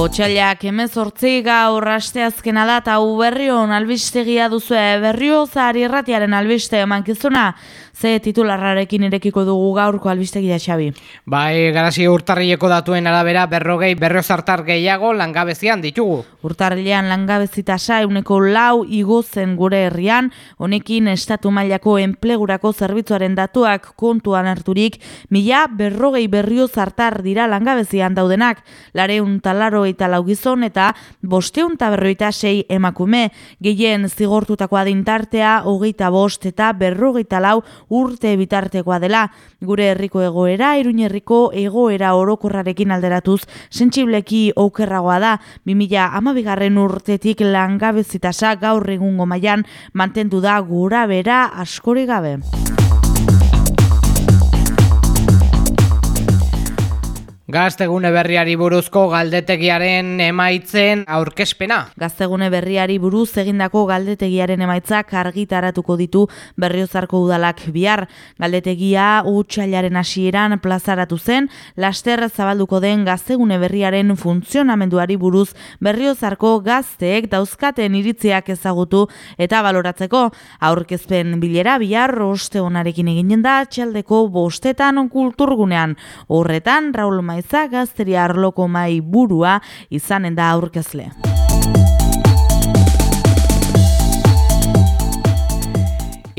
Otsailak emezortzi gaur asteazkena da eta berrion albistegia duzue. Berrio zari erratiaren albiste emankizuna ze titularrarekin irekiko dugu gaurko albistegia xabi. Bai, garazi urtarrileko datuen arabera berrogei berrozartar gehiago langabezian ditugu. Urtarrilean langabezita sauneko lau igozen gure herrian, honekin estatu mailako enplegurako zerbitzuaren datuak kontuan harturik, mila berrogei berrio zartar dira langabezian daudenak, lareun talaro eta laugizon eta bosteun taberroita sei emakume, gehien zigortutako adintartea, hogeita bost eta berrogeita lau urte bitartekoa dela. Gure herriko egoera, iruin herriko egoera orokorrarekin alderatuz, sentsibleki okerragoa da, 2000 amabigarren urtetik langabezitasa gaur egungo mailan mantendu da gura bera askori gabe. Gaztegune berriari buruzko galdetegiaren emaitzen aurkezpena. Gaztegune berriari buruz egindako galdetegiaren emaitzak argitaratuko ditu berriozarko udalak bihar. Galdetegia utxailaren hasieran plazaratu zen, laster zabalduko den gaztegune berriaren funtzionamenduari buruz berriozarko gazteek dauzkaten iritziak ezagutu eta baloratzeko. Aurkezpen bilera bihar oste honarekin eginen da txaldeko bostetan kulturgunean. Horretan, Raul Maiz Maiza gazteria arloko mai burua izanen da aurkezle.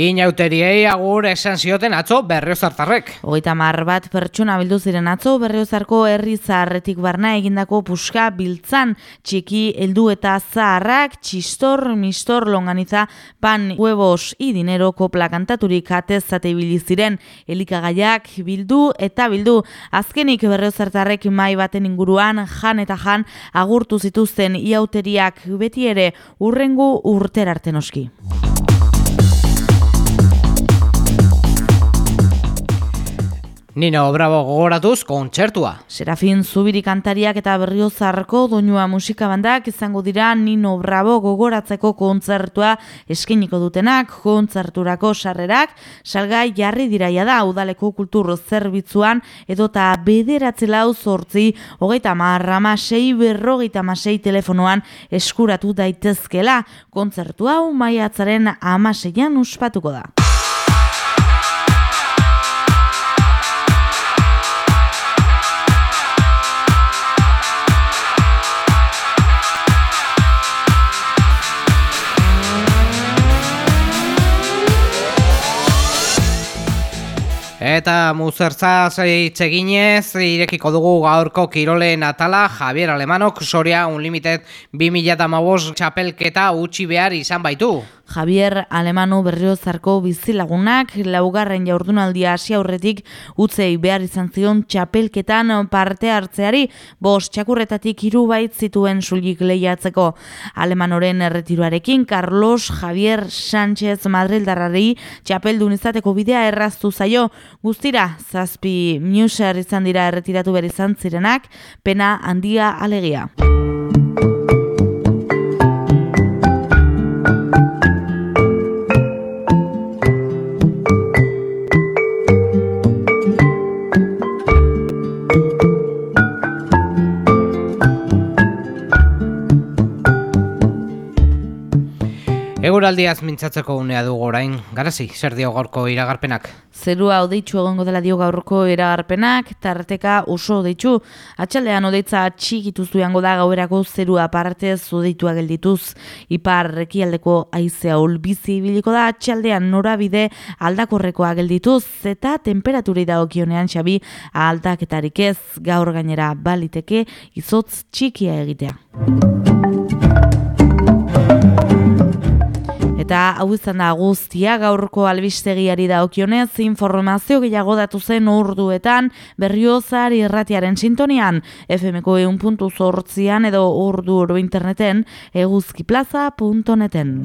Inauteriei agur esan zioten atzo berriozartarrek. Oita mar bat pertsona bildu ziren atzo berriozarko herri zaharretik barna egindako puska biltzan txiki heldu eta zaharrak txistor, mistor, longaniza, pan, huevos i dinero kopla kantaturik atezate ziren elikagaiak bildu eta bildu. Azkenik berriozartarrek mai baten inguruan jan eta jan agurtu zituzten iauteriak beti ere urrengu urterarten oski. Nino Bravo gogoratuz kontzertua. Serafin Zubiri kantariak eta berriozarko doinua musika bandak izango dira Nino Bravo gogoratzeko kontzertua eskeniko dutenak, kontzerturako sarrerak, salgai jarri diraia da udaleko kultur zerbitzuan edota bederatze lau zortzi, hogeita marra masei berrogeita masei telefonoan eskuratu daitezkela, kontzertua hau maiatzaren amaseian uspatuko da. Eta muzertza zeitzeginez, irekiko dugu gaurko kirole natala Javier Alemanok Soria Unlimited 2008 txapelketa utxi behar izan baitu. Javier Alemano berriozarko bizilagunak laugarren jaurdunaldia hasi aurretik utzei behar izan zion txapelketan parte hartzeari bost txakurretatik hiru bait zituen sulik lehiatzeko. Alemanoren erretiruarekin Carlos Javier Sánchez Madrildarrari txapeldun izateko bidea erraztu zaio guztira zazpi muser izan dira erretiratu behar izan zirenak pena handia alegia. Eguraldiaz mintzatzeko unea dugu orain, garazi, zer dio gaurko iragarpenak? Zerua odeitzu egongo dela dio gaurko iragarpenak, tarteka oso odeitzu. Atxaldean odeitza txikituz duango da gauerako zerua partez odeitua geldituz. Ipar rekialdeko aizea olbizi biliko da atxaldean norabide aldakorrekoa geldituz. Eta temperaturi da okionean xabi aldaketarik ez gaur gainera baliteke izotz txikia egitea. Eta hau izan da guztia gaurko albistegiari da okionez, informazio gehiago datu zen urduetan berriozar irratiaren sintonian, FMko eun puntu zortzian edo urdu oro interneten eguzkiplaza.neten.